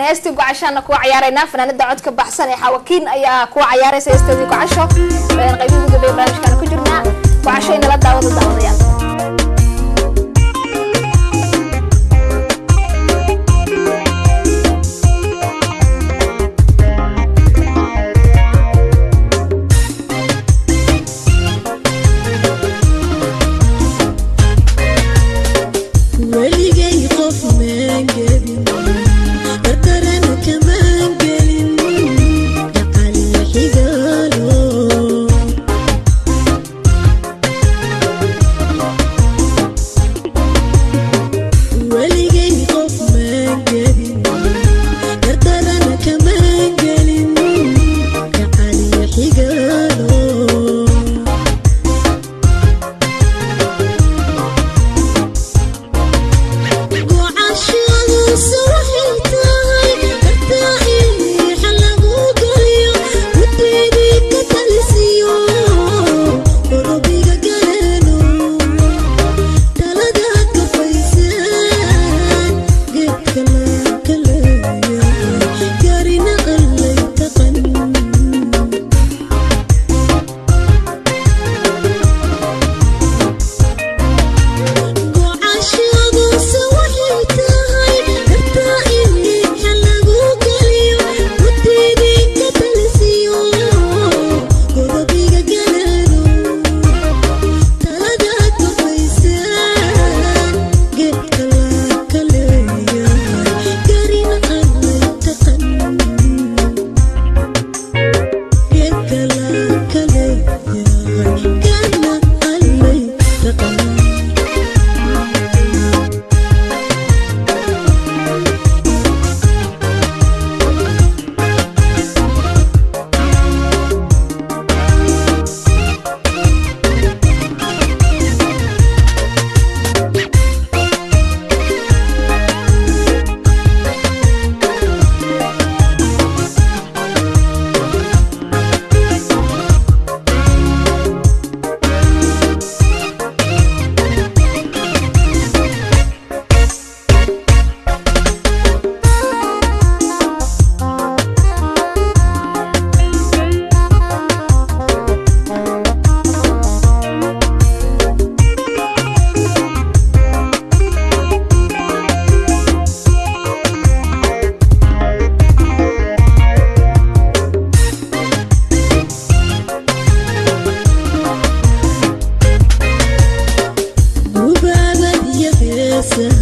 heestii gocashaana kuwa ciyaareynaa fanaanada codka baxsan ee xawakiin ayaa kuwa cayaaraysa heestoodii gocasho qaybihii dambeeya barnaamijkaana ku jirnaa. Gocasho inala daawada daawadayaal myself